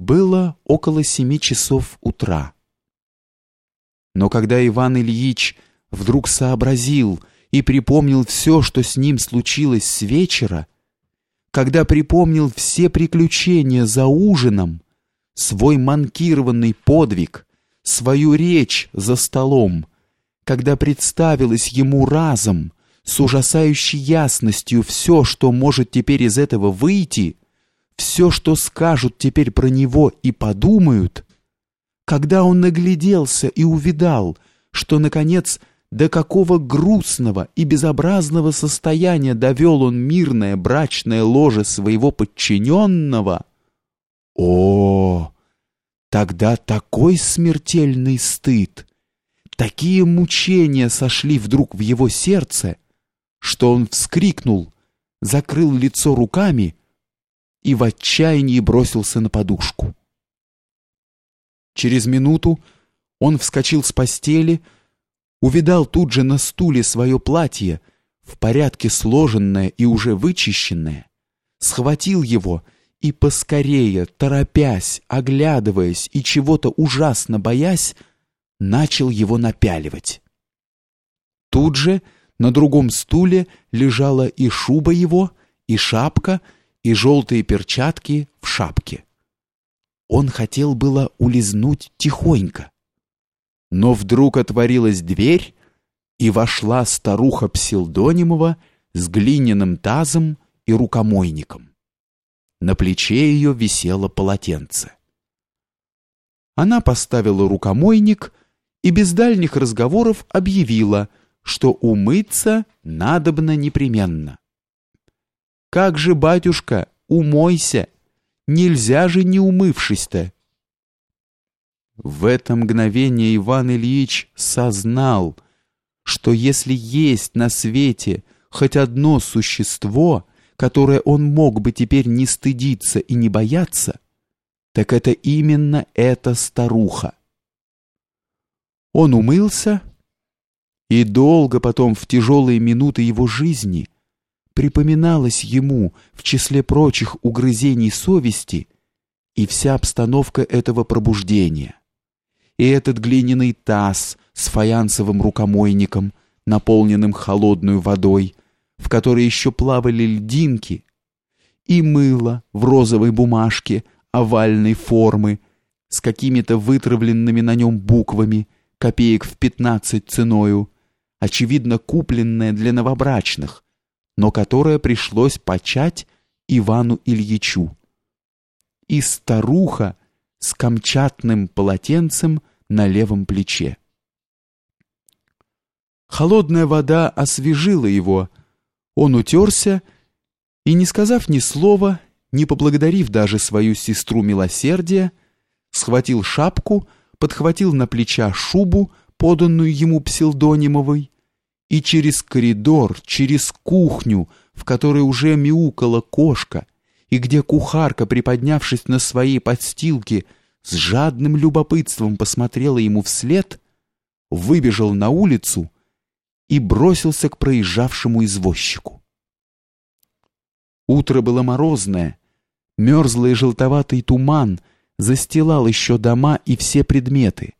Было около семи часов утра. Но когда Иван Ильич вдруг сообразил и припомнил все, что с ним случилось с вечера, когда припомнил все приключения за ужином, свой манкированный подвиг, свою речь за столом, когда представилось ему разом, с ужасающей ясностью все, что может теперь из этого выйти, все, что скажут теперь про него и подумают, когда он нагляделся и увидал, что, наконец, до какого грустного и безобразного состояния довел он мирное брачное ложе своего подчиненного, о, тогда такой смертельный стыд, такие мучения сошли вдруг в его сердце, что он вскрикнул, закрыл лицо руками и в отчаянии бросился на подушку. Через минуту он вскочил с постели, увидал тут же на стуле свое платье, в порядке сложенное и уже вычищенное, схватил его и поскорее, торопясь, оглядываясь и чего-то ужасно боясь, начал его напяливать. Тут же на другом стуле лежала и шуба его, и шапка, и желтые перчатки в шапке. Он хотел было улизнуть тихонько. Но вдруг отворилась дверь, и вошла старуха Псилдонимова с глиняным тазом и рукомойником. На плече ее висело полотенце. Она поставила рукомойник и без дальних разговоров объявила, что умыться надобно непременно. Как же, батюшка, умойся. Нельзя же не умывшись-то. В это мгновение Иван Ильич сознал, что если есть на свете хоть одно существо, которое он мог бы теперь не стыдиться и не бояться, так это именно эта старуха. Он умылся, и долго потом в тяжелые минуты его жизни – припоминалось ему в числе прочих угрызений совести и вся обстановка этого пробуждения. И этот глиняный таз с фаянсовым рукомойником, наполненным холодной водой, в которой еще плавали льдинки, и мыло в розовой бумажке овальной формы с какими-то вытравленными на нем буквами, копеек в пятнадцать ценою, очевидно купленное для новобрачных, но которое пришлось почать Ивану Ильичу. И старуха с камчатным полотенцем на левом плече. Холодная вода освежила его, он утерся и, не сказав ни слова, не поблагодарив даже свою сестру милосердия, схватил шапку, подхватил на плеча шубу, поданную ему Псилдонимовой, и через коридор, через кухню, в которой уже мяукала кошка, и где кухарка, приподнявшись на своей подстилке, с жадным любопытством посмотрела ему вслед, выбежал на улицу и бросился к проезжавшему извозчику. Утро было морозное, мерзлый желтоватый туман застилал еще дома и все предметы.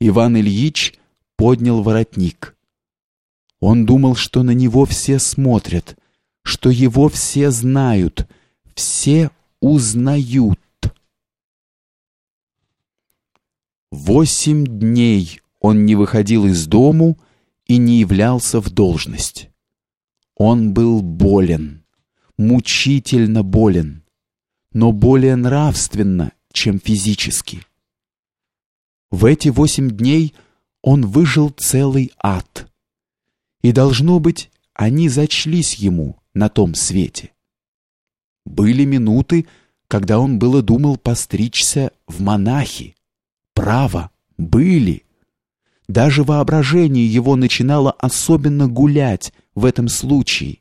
Иван Ильич поднял воротник. Он думал, что на него все смотрят, что его все знают, все узнают. Восемь дней он не выходил из дому и не являлся в должность. Он был болен, мучительно болен, но более нравственно, чем физически. В эти восемь дней он выжил целый ад и, должно быть, они зачлись ему на том свете. Были минуты, когда он было думал постричься в монахи. Право, были. Даже воображение его начинало особенно гулять в этом случае.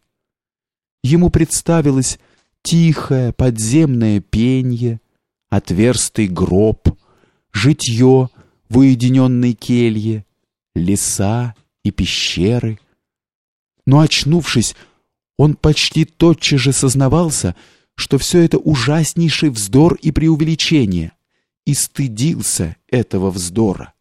Ему представилось тихое подземное пенье, отверстый гроб, житье в уединенной келье, леса и пещеры — но очнувшись, он почти тотчас же сознавался, что все это ужаснейший вздор и преувеличение, и стыдился этого вздора.